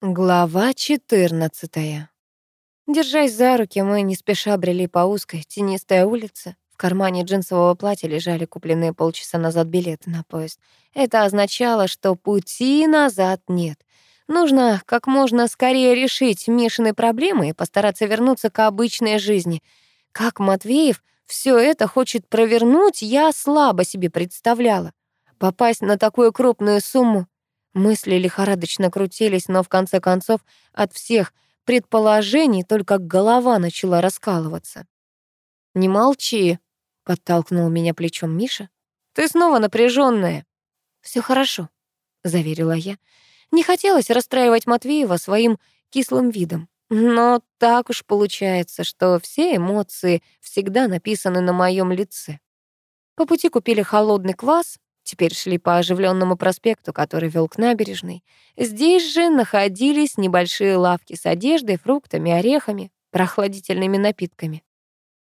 Глава 14. Держась за руки, мы не спеша брели по узкой, тенистой улице. В кармане джинсового платья лежали купленные полчаса назад билеты на поезд. Это означало, что пути назад нет. Нужно как можно скорее решить Мишины проблемы и постараться вернуться к обычной жизни. Как Матвеев все это хочет провернуть, я слабо себе представляла. Попасть на такую крупную сумму Мысли лихорадочно крутились, но в конце концов от всех предположений только голова начала раскалываться. «Не молчи», — подтолкнул меня плечом Миша. «Ты снова напряженная. Все хорошо», — заверила я. Не хотелось расстраивать Матвеева своим кислым видом. Но так уж получается, что все эмоции всегда написаны на моем лице. По пути купили холодный квас, Теперь шли по оживленному проспекту, который вел к набережной. Здесь же находились небольшие лавки с одеждой, фруктами, орехами, прохладительными напитками.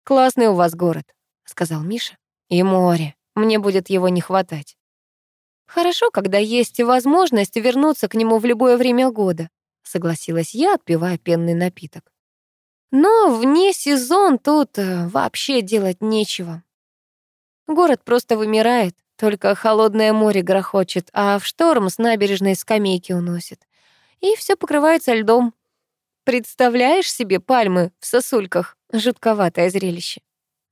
«Классный у вас город», — сказал Миша. «И море. Мне будет его не хватать». «Хорошо, когда есть возможность вернуться к нему в любое время года», — согласилась я, отпивая пенный напиток. «Но вне сезон тут э, вообще делать нечего. Город просто вымирает. Только холодное море грохочет, а в шторм с набережной скамейки уносит. И все покрывается льдом. Представляешь себе пальмы в сосульках? Жутковатое зрелище.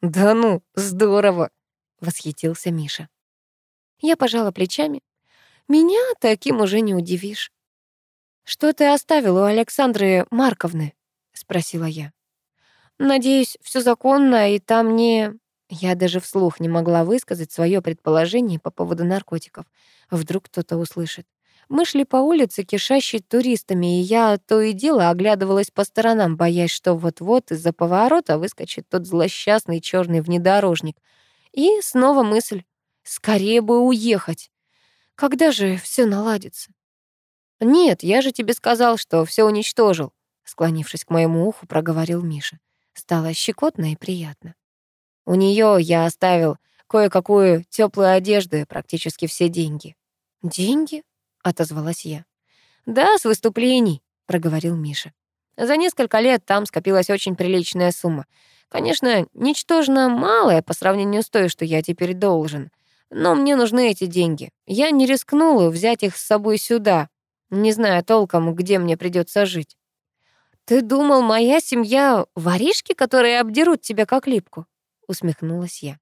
«Да ну, здорово!» — восхитился Миша. Я пожала плечами. Меня таким уже не удивишь. «Что ты оставил у Александры Марковны?» — спросила я. «Надеюсь, все законно, и там не...» Я даже вслух не могла высказать свое предположение по поводу наркотиков. Вдруг кто-то услышит. Мы шли по улице, кишащей туристами, и я то и дело оглядывалась по сторонам, боясь, что вот-вот из-за поворота выскочит тот злосчастный черный внедорожник. И снова мысль «скорее бы уехать». Когда же все наладится? «Нет, я же тебе сказал, что все уничтожил», склонившись к моему уху, проговорил Миша. Стало щекотно и приятно. У нее я оставил кое-какую теплую одежду и практически все деньги. «Деньги?» — отозвалась я. «Да, с выступлений», — проговорил Миша. «За несколько лет там скопилась очень приличная сумма. Конечно, ничтожно малая по сравнению с той, что я теперь должен. Но мне нужны эти деньги. Я не рискнула взять их с собой сюда, не зная толком, где мне придется жить». «Ты думал, моя семья — воришки, которые обдерут тебя как липку?» — усмехнулась я.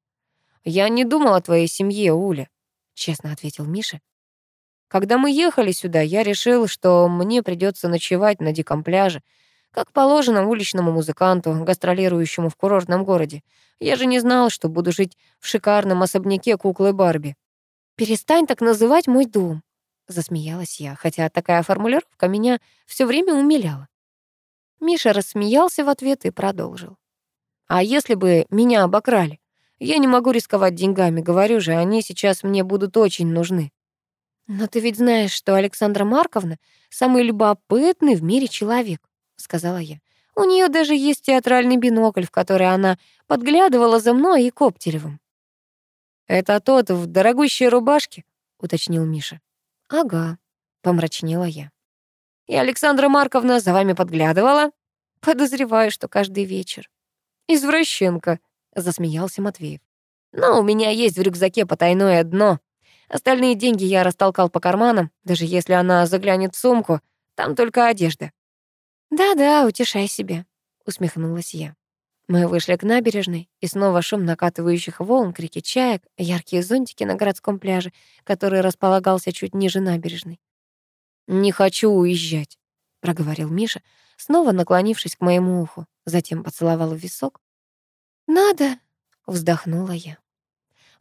«Я не думал о твоей семье, Уля», — честно ответил Миша. «Когда мы ехали сюда, я решил, что мне придется ночевать на диком пляже, как положено уличному музыканту, гастролирующему в курортном городе. Я же не знал, что буду жить в шикарном особняке куклы Барби. «Перестань так называть мой дом», — засмеялась я, хотя такая формулировка меня все время умиляла. Миша рассмеялся в ответ и продолжил. А если бы меня обокрали? Я не могу рисковать деньгами, говорю же, они сейчас мне будут очень нужны. Но ты ведь знаешь, что Александра Марковна самый любопытный в мире человек, сказала я. У нее даже есть театральный бинокль, в который она подглядывала за мной и Коптеревым. «Это тот в дорогущей рубашке?» — уточнил Миша. «Ага», — помрачнела я. «И Александра Марковна за вами подглядывала?» «Подозреваю, что каждый вечер». «Извращенка», — засмеялся Матвеев. «Но у меня есть в рюкзаке потайное дно. Остальные деньги я растолкал по карманам, даже если она заглянет в сумку, там только одежда». «Да-да, утешай себя», — усмехнулась я. Мы вышли к набережной, и снова шум накатывающих волн, крики чаек, яркие зонтики на городском пляже, который располагался чуть ниже набережной. «Не хочу уезжать», — проговорил Миша, снова наклонившись к моему уху, затем поцеловал в висок. «Надо», — вздохнула я.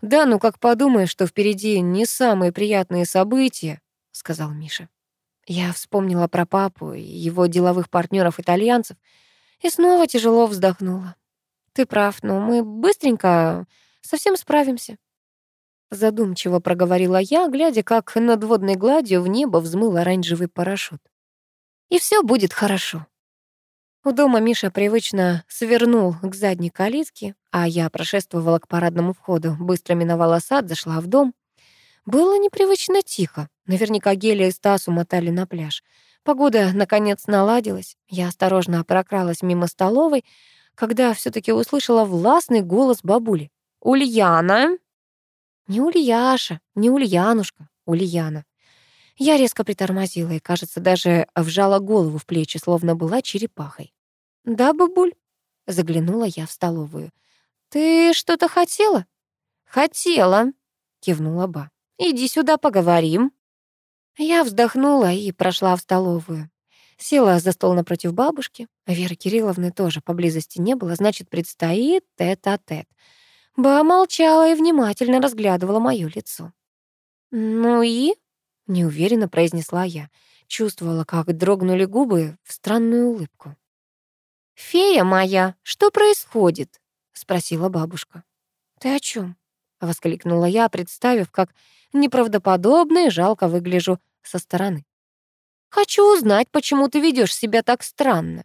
«Да, ну как подумаешь, что впереди не самые приятные события», — сказал Миша. Я вспомнила про папу и его деловых партнеров итальянцев и снова тяжело вздохнула. «Ты прав, но мы быстренько совсем справимся». Задумчиво проговорила я, глядя, как над водной гладью в небо взмыл оранжевый парашют. «И все будет хорошо». У дома Миша привычно свернул к задней калитке, а я прошествовала к парадному входу, быстро миновала сад, зашла в дом. Было непривычно тихо. Наверняка Гелия и Стас умотали на пляж. Погода, наконец, наладилась. Я осторожно прокралась мимо столовой, когда все таки услышала властный голос бабули. «Ульяна!» Не Ульяша, не Ульянушка, Ульяна. Я резко притормозила и, кажется, даже вжала голову в плечи, словно была черепахой. «Да, бабуль?» — заглянула я в столовую. «Ты что-то хотела?» «Хотела», — кивнула Ба. «Иди сюда, поговорим». Я вздохнула и прошла в столовую. Села за стол напротив бабушки. Веры Кирилловны тоже поблизости не было, значит, предстоит тет-а-тет. -тет. Ба молчала и внимательно разглядывала моё лицо. «Ну и?» — неуверенно произнесла я. Чувствовала, как дрогнули губы в странную улыбку. «Фея моя, что происходит?» — спросила бабушка. «Ты о чем? воскликнула я, представив, как неправдоподобно и жалко выгляжу со стороны. «Хочу узнать, почему ты ведешь себя так странно».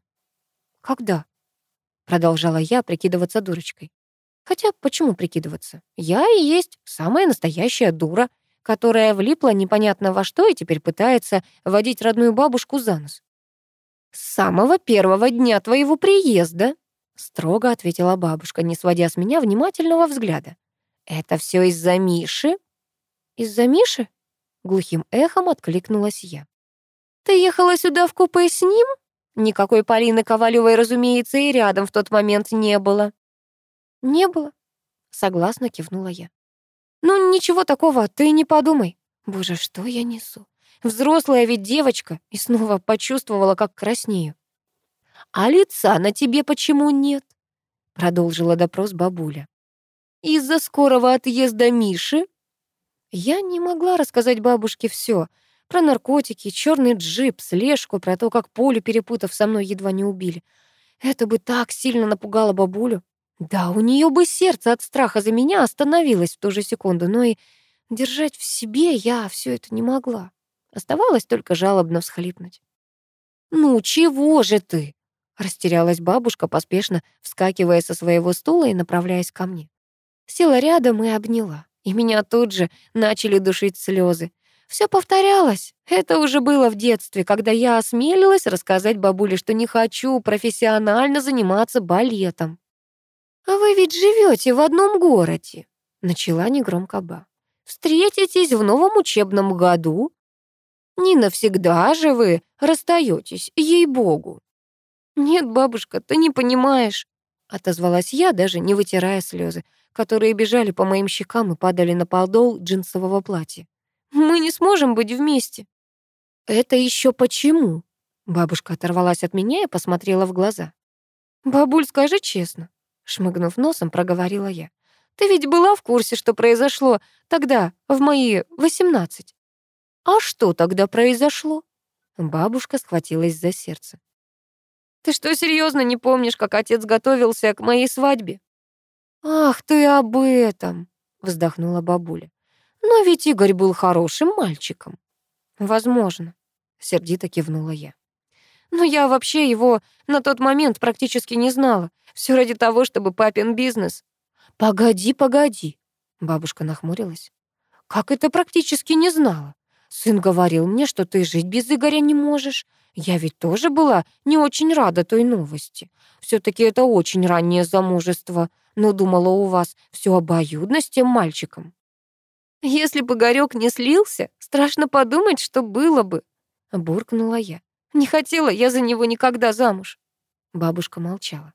«Когда?» — продолжала я прикидываться дурочкой. Хотя почему прикидываться? Я и есть самая настоящая дура, которая влипла непонятно во что и теперь пытается водить родную бабушку за нос. «С самого первого дня твоего приезда», — строго ответила бабушка, не сводя с меня внимательного взгляда. «Это все из-за Миши?» «Из-за Миши?» — глухим эхом откликнулась я. «Ты ехала сюда в купе с ним?» Никакой Полины Ковалевой, разумеется, и рядом в тот момент не было. «Не было», — согласно кивнула я. «Ну, ничего такого, ты не подумай. Боже, что я несу? Взрослая ведь девочка, и снова почувствовала, как краснею. «А лица на тебе почему нет?» — продолжила допрос бабуля. «Из-за скорого отъезда Миши?» Я не могла рассказать бабушке все про наркотики, черный джип, слежку, про то, как Полю, перепутав со мной, едва не убили. Это бы так сильно напугало бабулю. Да, у нее бы сердце от страха за меня остановилось в ту же секунду, но и держать в себе я все это не могла. Оставалось только жалобно всхлипнуть. «Ну, чего же ты?» Растерялась бабушка, поспешно вскакивая со своего стула и направляясь ко мне. Села рядом и обняла, и меня тут же начали душить слезы. Все повторялось. Это уже было в детстве, когда я осмелилась рассказать бабуле, что не хочу профессионально заниматься балетом. «А вы ведь живете в одном городе», — начала негромко Ба. «Встретитесь в новом учебном году. Не навсегда же вы расстаетесь, ей-богу». «Нет, бабушка, ты не понимаешь», — отозвалась я, даже не вытирая слезы, которые бежали по моим щекам и падали на подол джинсового платья. «Мы не сможем быть вместе». «Это еще почему?» Бабушка оторвалась от меня и посмотрела в глаза. «Бабуль, скажи честно, Шмыгнув носом, проговорила я. «Ты ведь была в курсе, что произошло тогда, в мои восемнадцать?» «А что тогда произошло?» Бабушка схватилась за сердце. «Ты что, серьезно не помнишь, как отец готовился к моей свадьбе?» «Ах, ты об этом!» — вздохнула бабуля. «Но ведь Игорь был хорошим мальчиком». «Возможно», — сердито кивнула я. Но я вообще его на тот момент практически не знала. Все ради того, чтобы папин бизнес. Погоди, погоди. Бабушка нахмурилась. Как это практически не знала? Сын говорил мне, что ты жить без Игоря не можешь. Я ведь тоже была не очень рада той новости. все таки это очень раннее замужество, но думала у вас все обоюдно с тем мальчиком. Если бы Игорёк не слился, страшно подумать, что было бы, буркнула я. Не хотела я за него никогда замуж. Бабушка молчала.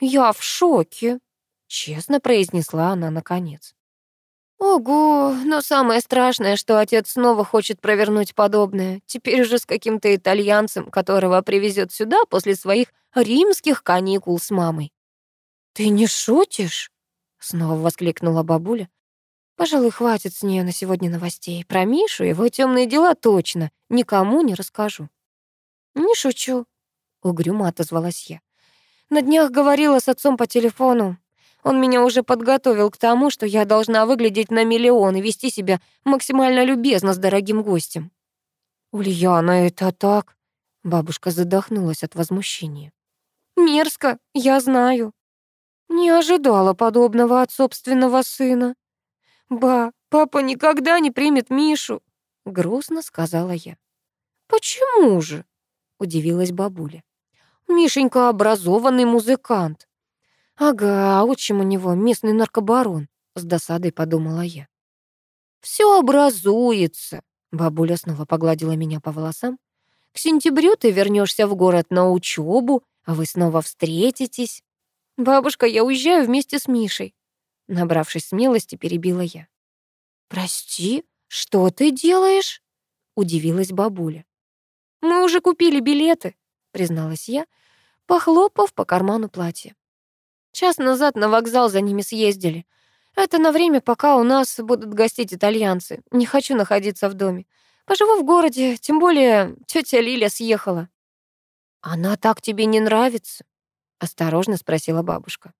Я в шоке, честно произнесла она наконец. Ого, но самое страшное, что отец снова хочет провернуть подобное, теперь уже с каким-то итальянцем, которого привезет сюда после своих римских каникул с мамой. Ты не шутишь? Снова воскликнула бабуля. Пожалуй, хватит с нее на сегодня новостей. Про Мишу и его темные дела точно никому не расскажу. «Не шучу», — угрюмо отозвалась я. «На днях говорила с отцом по телефону. Он меня уже подготовил к тому, что я должна выглядеть на миллион и вести себя максимально любезно с дорогим гостем». «Ульяна, это так?» Бабушка задохнулась от возмущения. «Мерзко, я знаю. Не ожидала подобного от собственного сына. Ба, папа никогда не примет Мишу», — грустно сказала я. «Почему же?» — удивилась бабуля. «Мишенька образованный музыкант». «Ага, отчим у него местный наркобарон», — с досадой подумала я. «Все образуется», — бабуля снова погладила меня по волосам. «К сентябрю ты вернешься в город на учебу, а вы снова встретитесь». «Бабушка, я уезжаю вместе с Мишей», — набравшись смелости, перебила я. «Прости, что ты делаешь?» — удивилась бабуля. «Мы уже купили билеты», — призналась я, похлопав по карману платья. Час назад на вокзал за ними съездили. Это на время, пока у нас будут гостить итальянцы. Не хочу находиться в доме. Поживу в городе, тем более тетя Лиля съехала. Она так тебе не нравится? Осторожно спросила бабушка.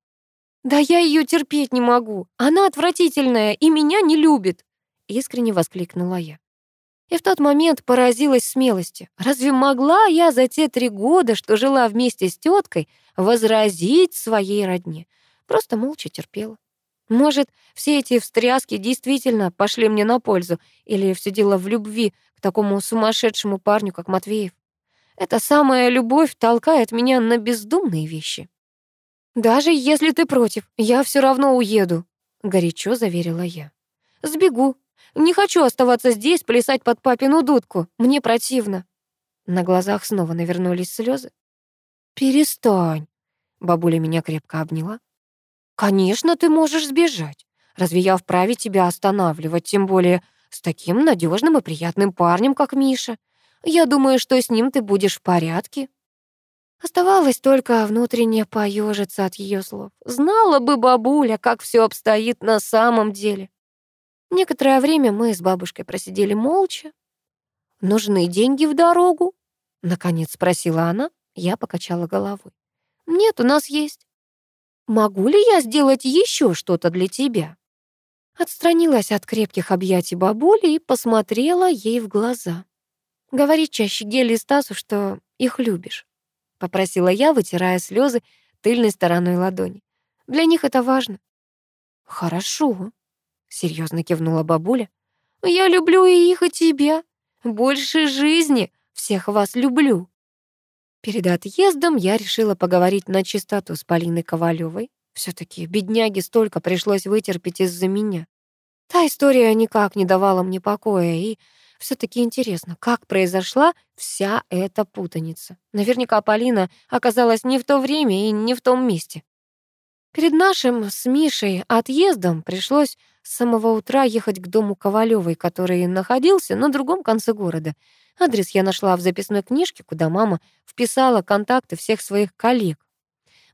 Да я ее терпеть не могу. Она отвратительная и меня не любит. Искренне воскликнула я. И в тот момент поразилась смелости. Разве могла я за те три года, что жила вместе с теткой, возразить своей родне? Просто молча терпела. Может, все эти встряски действительно пошли мне на пользу, или все дело в любви к такому сумасшедшему парню, как Матвеев. Эта самая любовь толкает меня на бездумные вещи. «Даже если ты против, я все равно уеду», — горячо заверила я. «Сбегу. Не хочу оставаться здесь, плясать под папину дудку. Мне противно». На глазах снова навернулись слезы. «Перестань», — бабуля меня крепко обняла. Конечно, ты можешь сбежать. Разве я вправе тебя останавливать, тем более с таким надежным и приятным парнем, как Миша? Я думаю, что с ним ты будешь в порядке. Оставалось только внутренне поежиться от ее слов. Знала бы бабуля, как все обстоит на самом деле. Некоторое время мы с бабушкой просидели молча. «Нужны деньги в дорогу?» — наконец спросила она. Я покачала головой. «Нет, у нас есть». Могу ли я сделать еще что-то для тебя?» Отстранилась от крепких объятий бабули и посмотрела ей в глаза. «Говори чаще Гели и Стасу, что их любишь», — попросила я, вытирая слезы тыльной стороной ладони. «Для них это важно». «Хорошо», — серьезно кивнула бабуля. «Я люблю и их, и тебя. Больше жизни. Всех вас люблю». Перед отъездом я решила поговорить на чистоту с Полиной Ковалевой. все таки бедняге столько пришлось вытерпеть из-за меня. Та история никак не давала мне покоя, и все таки интересно, как произошла вся эта путаница. Наверняка Полина оказалась не в то время и не в том месте. Перед нашим с Мишей отъездом пришлось с самого утра ехать к дому Ковалевой, который находился на другом конце города — Адрес я нашла в записной книжке, куда мама вписала контакты всех своих коллег.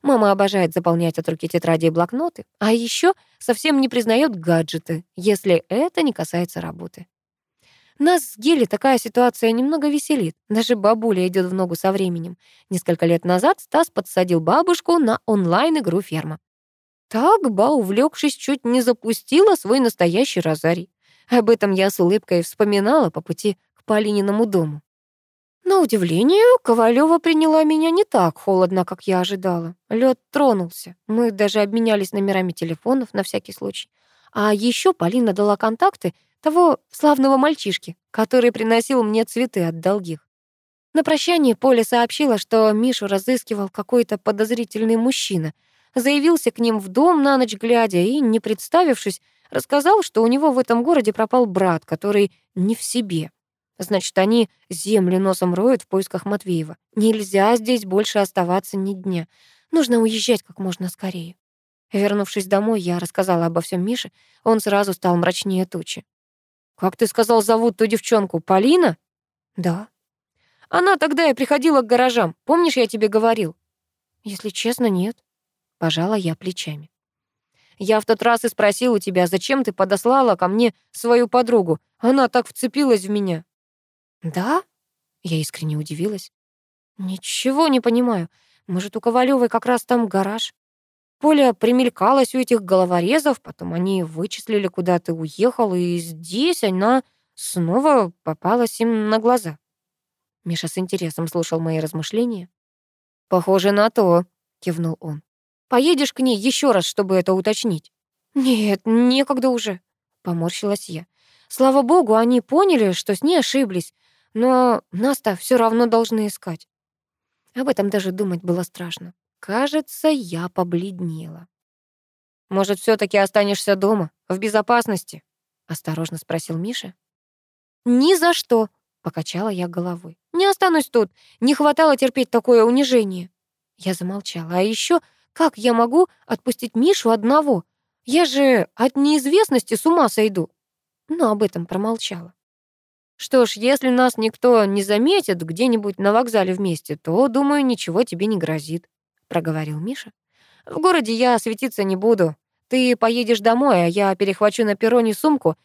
Мама обожает заполнять от руки тетради и блокноты, а еще совсем не признает гаджеты, если это не касается работы. Нас с Гели такая ситуация немного веселит. Даже бабуля идет в ногу со временем. Несколько лет назад Стас подсадил бабушку на онлайн-игру «Ферма». Так, Ба, увлекшись, чуть не запустила свой настоящий розарий. Об этом я с улыбкой вспоминала по пути к Полининому дому. На удивление, Ковалева приняла меня не так холодно, как я ожидала. Лед тронулся. Мы даже обменялись номерами телефонов на всякий случай. А еще Полина дала контакты того славного мальчишки, который приносил мне цветы от долгих. На прощание Поля сообщила, что Мишу разыскивал какой-то подозрительный мужчина. Заявился к ним в дом на ночь глядя и, не представившись, рассказал, что у него в этом городе пропал брат, который не в себе. Значит, они земли носом роют в поисках Матвеева. Нельзя здесь больше оставаться ни дня. Нужно уезжать как можно скорее. Вернувшись домой, я рассказала обо всем Мише. Он сразу стал мрачнее тучи. «Как ты сказал, зовут ту девчонку? Полина?» «Да». «Она тогда и приходила к гаражам. Помнишь, я тебе говорил?» «Если честно, нет». Пожала я плечами. «Я в тот раз и спросил у тебя, зачем ты подослала ко мне свою подругу. Она так вцепилась в меня». «Да?» Я искренне удивилась. «Ничего не понимаю. Может, у Ковалёвой как раз там гараж?» Поля примелькалась у этих головорезов, потом они вычислили, куда ты уехал, и здесь она снова попалась им на глаза. Миша с интересом слушал мои размышления. «Похоже на то», — кивнул он. «Поедешь к ней еще раз, чтобы это уточнить?» «Нет, некогда уже», — поморщилась я. «Слава богу, они поняли, что с ней ошиблись. Но нас-то все равно должны искать. Об этом даже думать было страшно. Кажется, я побледнела. «Может, все таки останешься дома, в безопасности?» — осторожно спросил Миша. «Ни за что!» — покачала я головой. «Не останусь тут. Не хватало терпеть такое унижение». Я замолчала. А еще как я могу отпустить Мишу одного? Я же от неизвестности с ума сойду. Но об этом промолчала. Что ж, если нас никто не заметит где-нибудь на вокзале вместе, то, думаю, ничего тебе не грозит, проговорил Миша. В городе я светиться не буду. Ты поедешь домой, а я перехвачу на перроне сумку,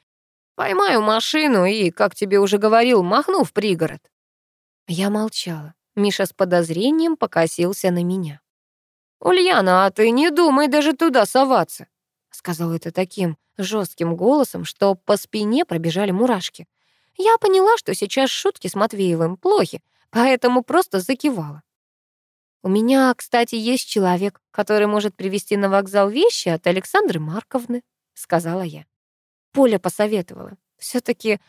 поймаю машину и, как тебе уже говорил, махну в пригород. Я молчала. Миша с подозрением покосился на меня. «Ульяна, а ты не думай даже туда соваться», — сказал это таким жестким голосом, что по спине пробежали мурашки. Я поняла, что сейчас шутки с Матвеевым плохи, поэтому просто закивала. «У меня, кстати, есть человек, который может привезти на вокзал вещи от Александры Марковны», — сказала я. Поля посоветовала. все таки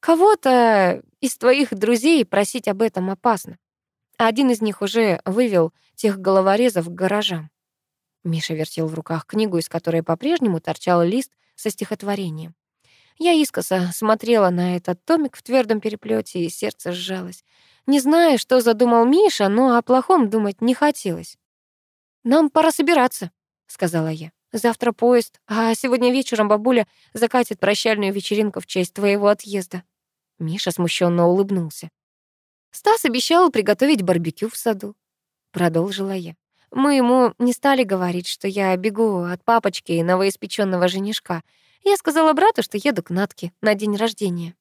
кого-то из твоих друзей просить об этом опасно. Один из них уже вывел тех головорезов к гаражам. Миша вертел в руках книгу, из которой по-прежнему торчал лист со стихотворением. Я искоса смотрела на этот томик в твердом переплете, и сердце сжалось. Не знаю, что задумал Миша, но о плохом думать не хотелось. «Нам пора собираться», — сказала я. «Завтра поезд, а сегодня вечером бабуля закатит прощальную вечеринку в честь твоего отъезда». Миша смущенно улыбнулся. Стас обещал приготовить барбекю в саду. Продолжила я. Мы ему не стали говорить, что я бегу от папочки и новоиспеченного женишка. Я сказала брату, что еду к Натке на день рождения.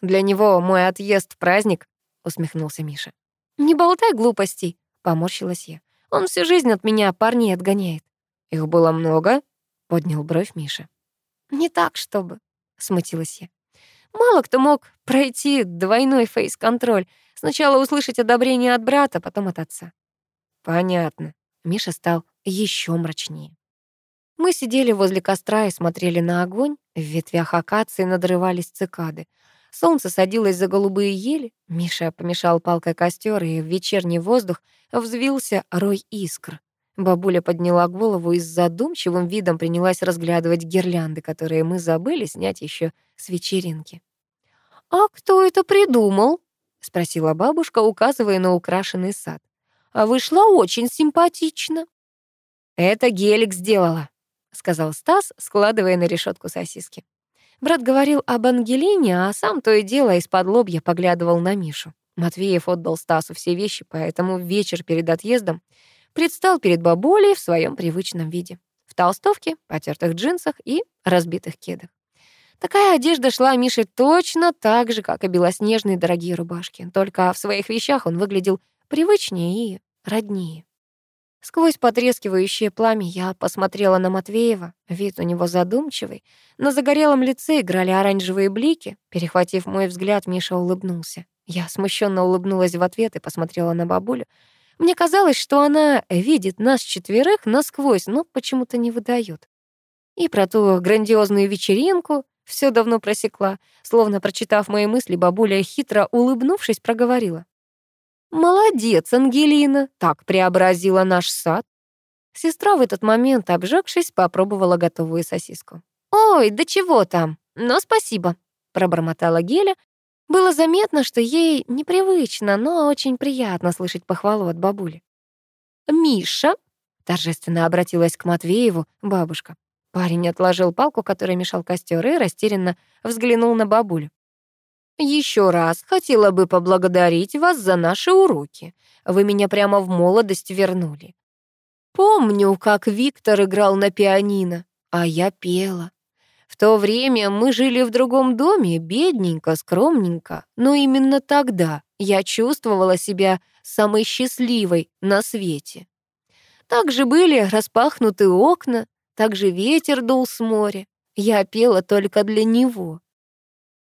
«Для него мой отъезд — праздник», — усмехнулся Миша. «Не болтай глупостей», — поморщилась я. «Он всю жизнь от меня парней отгоняет». «Их было много?» — поднял бровь Миша. «Не так, чтобы», — смутилась я. Мало кто мог пройти двойной фейс-контроль. Сначала услышать одобрение от брата, потом от отца. Понятно. Миша стал еще мрачнее. Мы сидели возле костра и смотрели на огонь. В ветвях акации надрывались цикады. Солнце садилось за голубые ели. Миша помешал палкой костер, и в вечерний воздух взвился рой искр. Бабуля подняла голову и с задумчивым видом принялась разглядывать гирлянды, которые мы забыли снять еще с вечеринки. «А кто это придумал?» — спросила бабушка, указывая на украшенный сад. «А вышло очень симпатично». «Это Гелик сделала», — сказал Стас, складывая на решетку сосиски. Брат говорил об Ангелине, а сам то и дело из-под лобья поглядывал на Мишу. Матвеев отдал Стасу все вещи, поэтому вечер перед отъездом предстал перед бабулей в своем привычном виде. В толстовке, потертых джинсах и разбитых кедах. Такая одежда шла Мише точно так же, как и белоснежные дорогие рубашки. Только в своих вещах он выглядел привычнее и роднее. Сквозь потрескивающее пламя я посмотрела на Матвеева. Вид у него задумчивый. На загорелом лице играли оранжевые блики. Перехватив мой взгляд, Миша улыбнулся. Я смущенно улыбнулась в ответ и посмотрела на бабулю. Мне казалось, что она видит нас четверых насквозь, но почему-то не выдает. И про ту грандиозную вечеринку, все давно просекла. Словно прочитав мои мысли, бабуля, хитро улыбнувшись, проговорила. «Молодец, Ангелина, так преобразила наш сад». Сестра в этот момент, обжегшись, попробовала готовую сосиску. «Ой, да чего там? Но спасибо», — пробормотала Геля. Было заметно, что ей непривычно, но очень приятно слышать похвалу от бабули. «Миша», — торжественно обратилась к Матвееву бабушка, Парень отложил палку, которая мешал костер, и растерянно взглянул на бабулю. Еще раз хотела бы поблагодарить вас за наши уроки. Вы меня прямо в молодость вернули. Помню, как Виктор играл на пианино, а я пела. То время мы жили в другом доме, бедненько, скромненько, но именно тогда я чувствовала себя самой счастливой на свете. Также были распахнуты окна, также ветер дул с моря. Я пела только для него.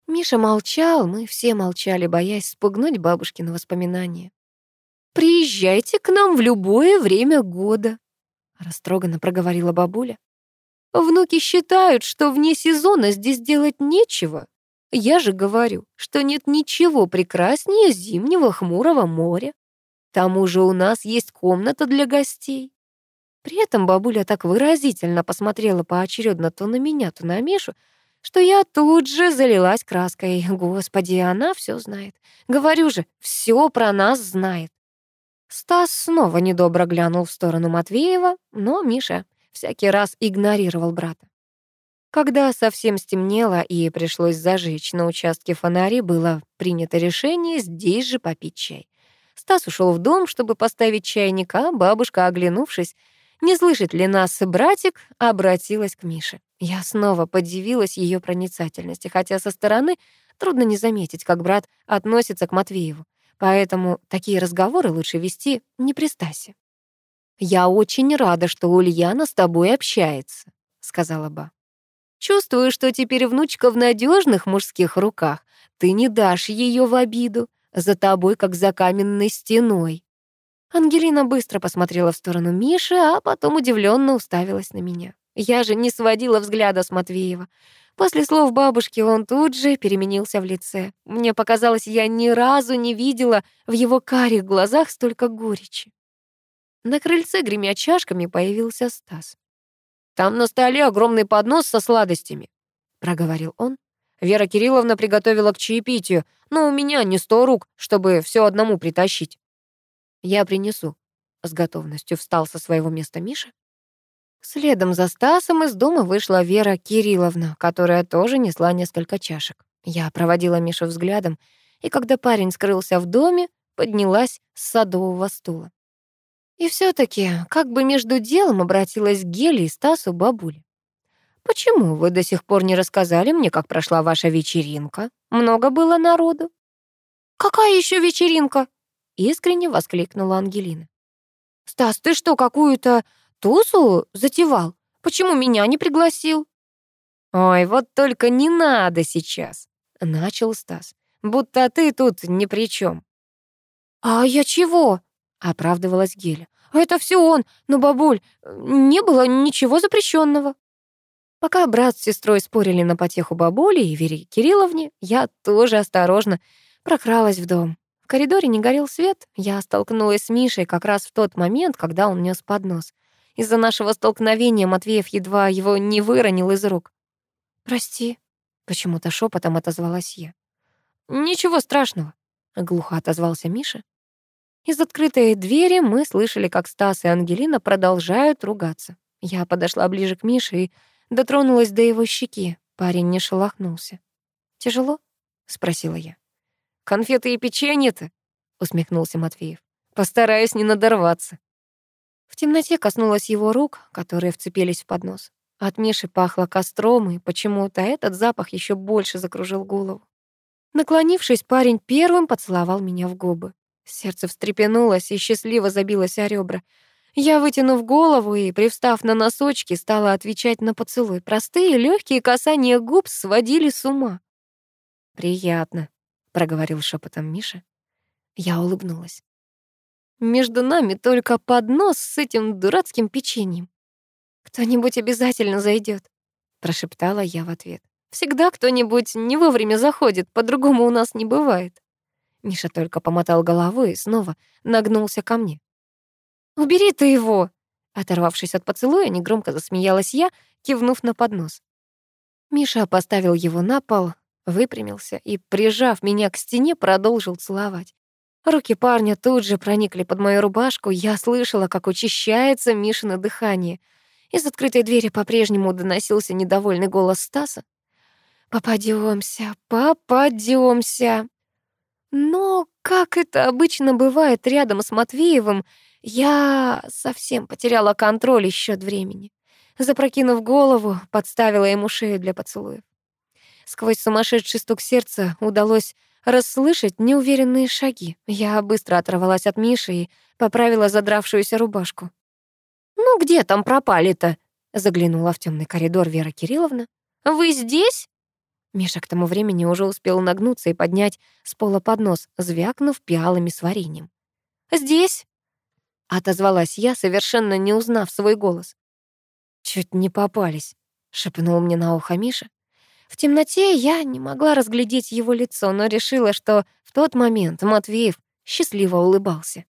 Миша молчал, мы все молчали, боясь спугнуть бабушкины воспоминания. «Приезжайте к нам в любое время года», — растроганно проговорила бабуля. «Внуки считают, что вне сезона здесь делать нечего. Я же говорю, что нет ничего прекраснее зимнего хмурого моря. К тому же у нас есть комната для гостей. При этом бабуля так выразительно посмотрела поочередно то на меня, то на Мишу, что я тут же залилась краской. Господи, она все знает. Говорю же, все про нас знает. Стас снова недобро глянул в сторону Матвеева, но Миша всякий раз игнорировал брата. Когда совсем стемнело и пришлось зажечь на участке фонари, было принято решение здесь же попить чай. Стас ушел в дом, чтобы поставить чайник, а бабушка, оглянувшись, не слышит ли нас братик, обратилась к Мише. Я снова подивилась ее проницательности, хотя со стороны трудно не заметить, как брат относится к Матвееву. Поэтому такие разговоры лучше вести не при Стасе. «Я очень рада, что Ульяна с тобой общается», — сказала Ба. Чувствую, что теперь внучка в надежных мужских руках. Ты не дашь ее в обиду. За тобой, как за каменной стеной. Ангелина быстро посмотрела в сторону Миши, а потом удивленно уставилась на меня. Я же не сводила взгляда с Матвеева. После слов бабушки он тут же переменился в лице. Мне показалось, я ни разу не видела в его карих глазах столько горечи. На крыльце, гремя чашками, появился Стас. Там на столе огромный поднос со сладостями», — проговорил он. «Вера Кирилловна приготовила к чаепитию, но у меня не сто рук, чтобы все одному притащить». «Я принесу», — с готовностью встал со своего места Миша. Следом за Стасом из дома вышла Вера Кирилловна, которая тоже несла несколько чашек. Я проводила Мишу взглядом, и когда парень скрылся в доме, поднялась с садового стула. И все таки как бы между делом обратилась к и Стасу бабуля. «Почему вы до сих пор не рассказали мне, как прошла ваша вечеринка? Много было народу?» «Какая еще вечеринка?» — искренне воскликнула Ангелина. «Стас, ты что, какую-то тусу затевал? Почему меня не пригласил?» «Ой, вот только не надо сейчас», — начал Стас. «Будто ты тут ни при чем. «А я чего?» Оправдывалась Геля. «Это все он, но, бабуль, не было ничего запрещенного. Пока брат с сестрой спорили на потеху бабули и Вере Кирилловне, я тоже осторожно прокралась в дом. В коридоре не горел свет, я столкнулась с Мишей как раз в тот момент, когда он нес поднос. Из-за нашего столкновения Матвеев едва его не выронил из рук. «Прости», — почему-то шепотом отозвалась я. «Ничего страшного», — глухо отозвался Миша. Из открытой двери мы слышали, как Стас и Ангелина продолжают ругаться. Я подошла ближе к Мише и дотронулась до его щеки. Парень не шелохнулся. «Тяжело?» — спросила я. «Конфеты и печенье-то?» — усмехнулся Матвеев. «Постараюсь не надорваться». В темноте коснулась его рук, которые вцепились в поднос. От Миши пахло костром, и почему-то этот запах еще больше закружил голову. Наклонившись, парень первым поцеловал меня в губы. Сердце встрепенулось и счастливо забилось о ребра. Я, вытянув голову и, привстав на носочки, стала отвечать на поцелуй. Простые легкие касания губ сводили с ума. «Приятно», — проговорил шепотом Миша. Я улыбнулась. «Между нами только поднос с этим дурацким печеньем. Кто-нибудь обязательно зайдет, прошептала я в ответ. «Всегда кто-нибудь не вовремя заходит, по-другому у нас не бывает». Миша только помотал головой и снова нагнулся ко мне. «Убери ты его!» Оторвавшись от поцелуя, негромко засмеялась я, кивнув на поднос. Миша поставил его на пол, выпрямился и, прижав меня к стене, продолжил целовать. Руки парня тут же проникли под мою рубашку, я слышала, как учащается Мишино дыхание. Из открытой двери по-прежнему доносился недовольный голос Стаса. «Попадёмся, попадёмся!» Но, как это обычно бывает рядом с Матвеевым, я совсем потеряла контроль и времени. Запрокинув голову, подставила ему шею для поцелуев. Сквозь сумасшедший стук сердца удалось расслышать неуверенные шаги. Я быстро оторвалась от Миши и поправила задравшуюся рубашку. «Ну где там пропали-то?» — заглянула в темный коридор Вера Кирилловна. «Вы здесь?» Миша к тому времени уже успел нагнуться и поднять с пола поднос, звякнув пиалами с вареньем. «Здесь?» — отозвалась я, совершенно не узнав свой голос. «Чуть не попались», — шепнул мне на ухо Миша. В темноте я не могла разглядеть его лицо, но решила, что в тот момент Матвеев счастливо улыбался.